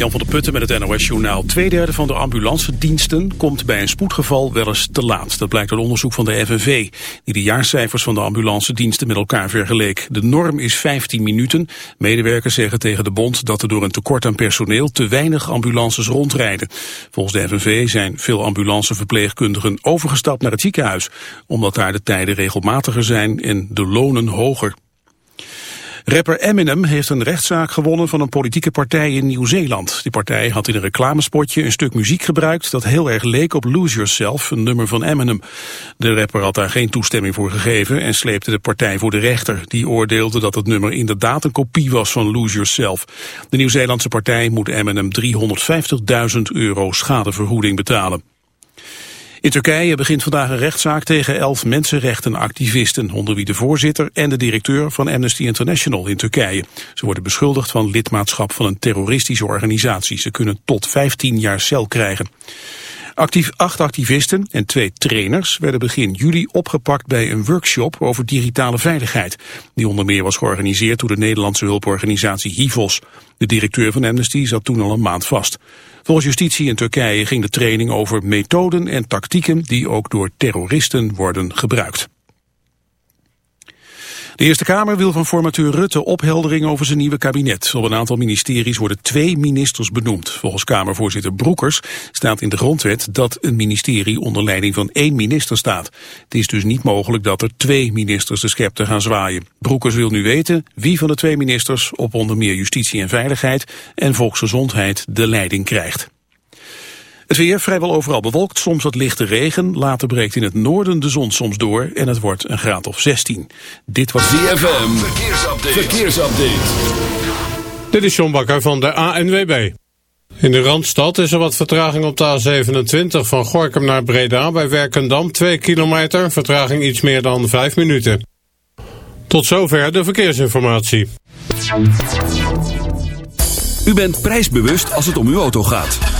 Jan van der Putten met het NOS-journaal. Tweederde van de ambulancediensten komt bij een spoedgeval wel eens te laat. Dat blijkt uit onderzoek van de FNV, die de jaarcijfers van de ambulancediensten met elkaar vergeleek. De norm is 15 minuten. Medewerkers zeggen tegen de bond dat er door een tekort aan personeel te weinig ambulances rondrijden. Volgens de FNV zijn veel ambulanceverpleegkundigen overgestapt naar het ziekenhuis, omdat daar de tijden regelmatiger zijn en de lonen hoger. Rapper Eminem heeft een rechtszaak gewonnen van een politieke partij in Nieuw-Zeeland. Die partij had in een reclamespotje een stuk muziek gebruikt dat heel erg leek op Lose Yourself, een nummer van Eminem. De rapper had daar geen toestemming voor gegeven en sleepte de partij voor de rechter. Die oordeelde dat het nummer inderdaad een kopie was van Lose Yourself. De Nieuw-Zeelandse partij moet Eminem 350.000 euro schadevergoeding betalen. In Turkije begint vandaag een rechtszaak tegen elf mensenrechtenactivisten, onder wie de voorzitter en de directeur van Amnesty International in Turkije. Ze worden beschuldigd van lidmaatschap van een terroristische organisatie. Ze kunnen tot 15 jaar cel krijgen. Actief acht activisten en twee trainers werden begin juli opgepakt bij een workshop over digitale veiligheid. Die onder meer was georganiseerd door de Nederlandse hulporganisatie HIVOS. De directeur van Amnesty zat toen al een maand vast. Volgens justitie in Turkije ging de training over methoden en tactieken die ook door terroristen worden gebruikt. De Eerste Kamer wil van formateur Rutte opheldering over zijn nieuwe kabinet. Op een aantal ministeries worden twee ministers benoemd. Volgens Kamervoorzitter Broekers staat in de grondwet dat een ministerie onder leiding van één minister staat. Het is dus niet mogelijk dat er twee ministers de scepter gaan zwaaien. Broekers wil nu weten wie van de twee ministers op onder meer justitie en veiligheid en volksgezondheid de leiding krijgt. Het weer vrijwel overal bewolkt, soms wat lichte regen. Later breekt in het noorden de zon soms door en het wordt een graad of 16. Dit was ZFM, verkeersupdate. verkeersupdate. Dit is John Bakker van de ANWB. In de Randstad is er wat vertraging op de A27 van Gorkum naar Breda bij Werkendam. 2 kilometer, vertraging iets meer dan 5 minuten. Tot zover de verkeersinformatie. U bent prijsbewust als het om uw auto gaat.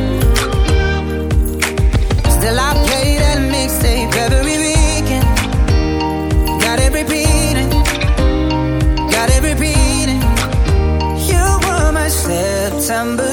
September.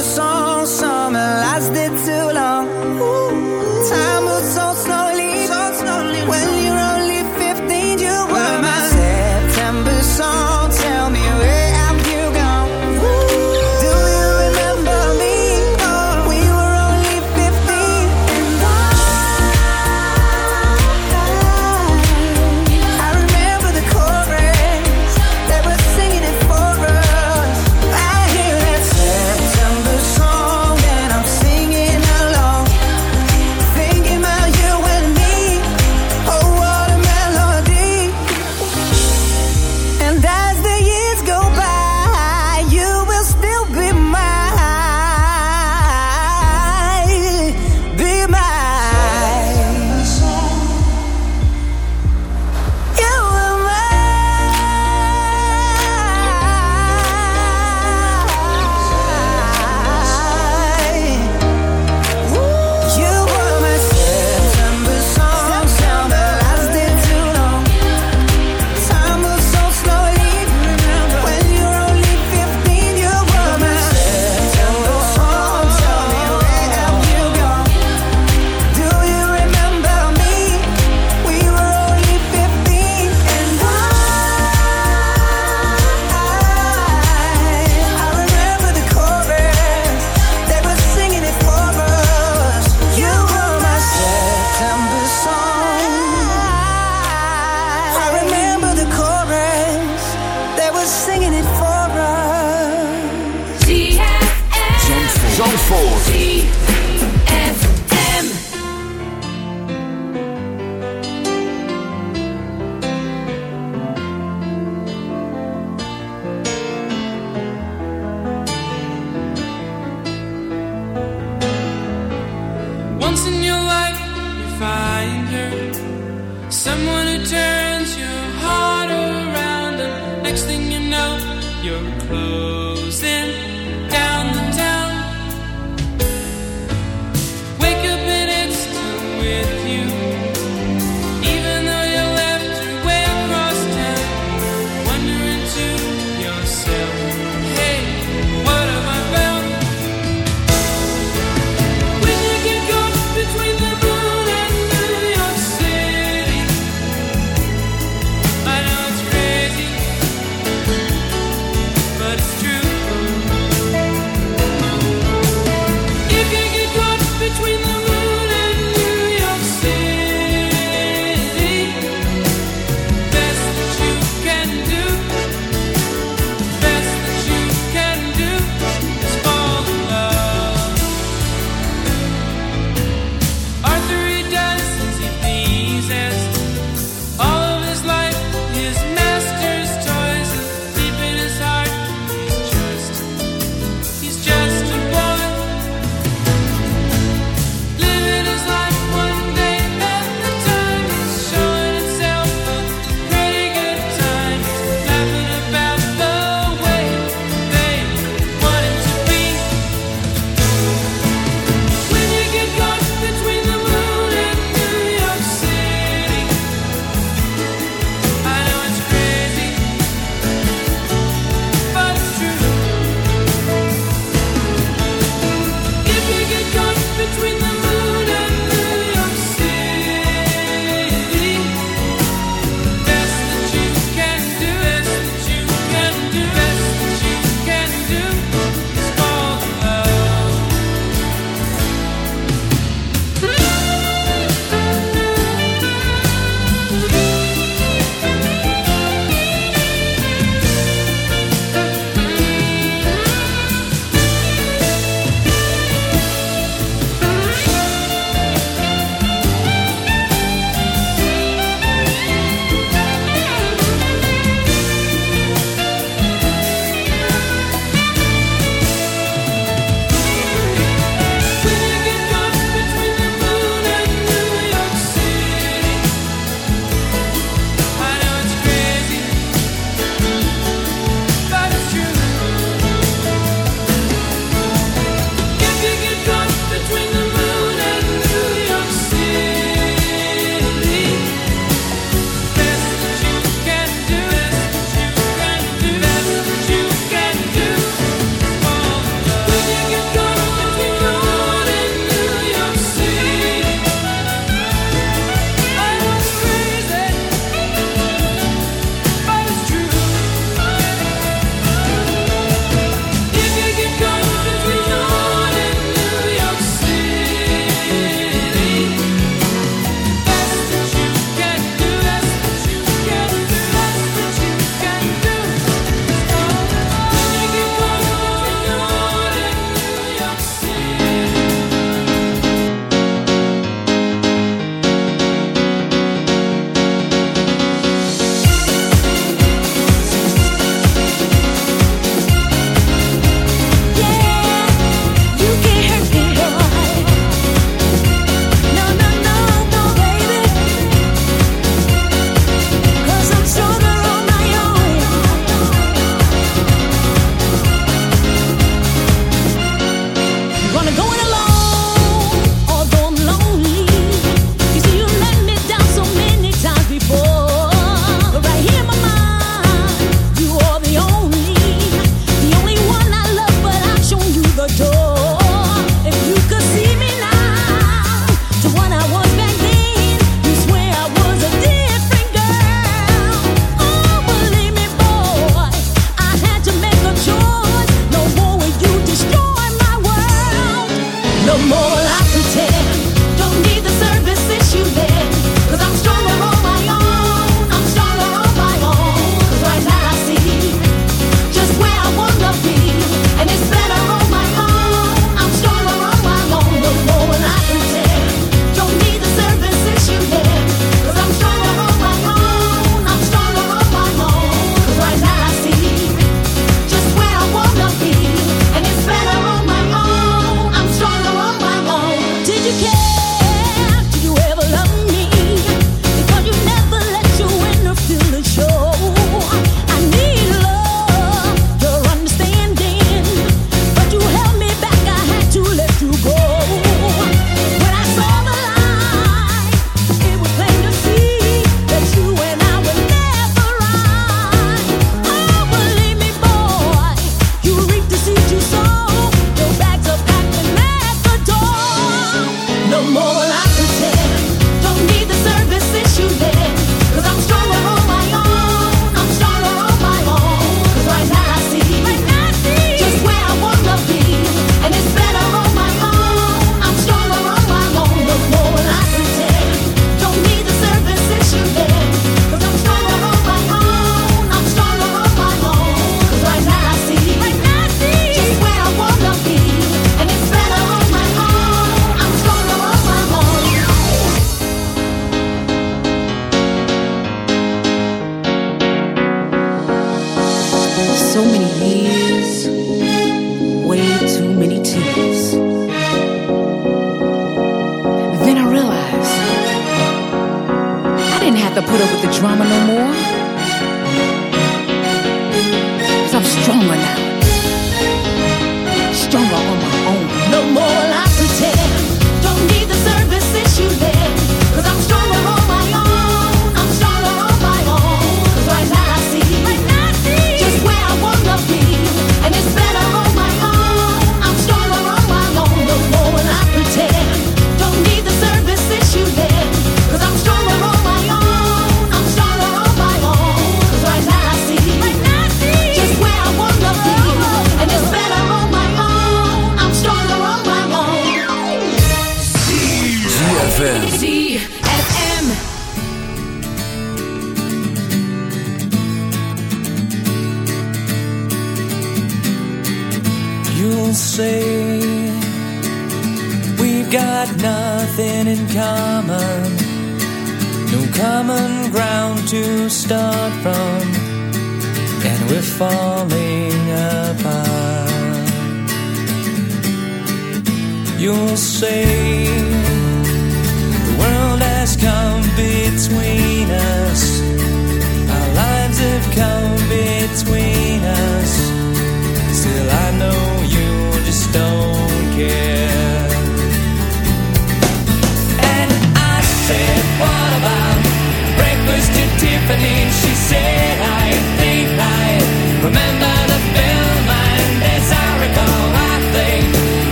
Once in your life, you find her. Someone who turns your heart around. And next thing you know, you're closing.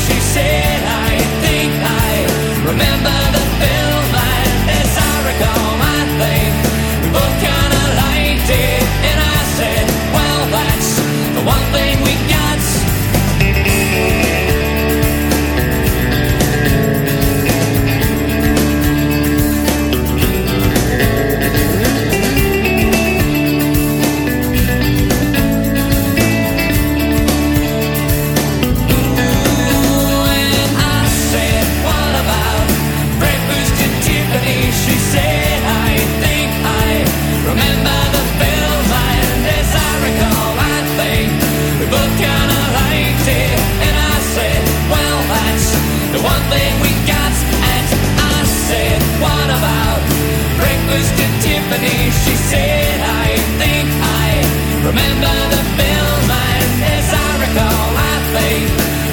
she said. Tiffany? She said, I think I remember the film. And as I recall, I think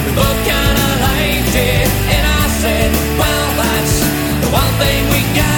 we both kinda liked it. And I said, well, that's the one thing we got.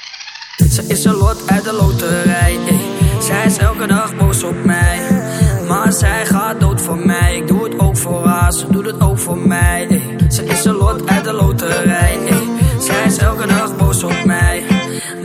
Ze is een lot uit de loterij. ey. Zij is elke dag boos op mij. Maar zij gaat dood voor mij. Ik doe het ook voor haar, ze doet het ook voor mij. ey. Ze is een lot uit de loterij. ey. Zij is elke dag boos op mij.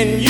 and you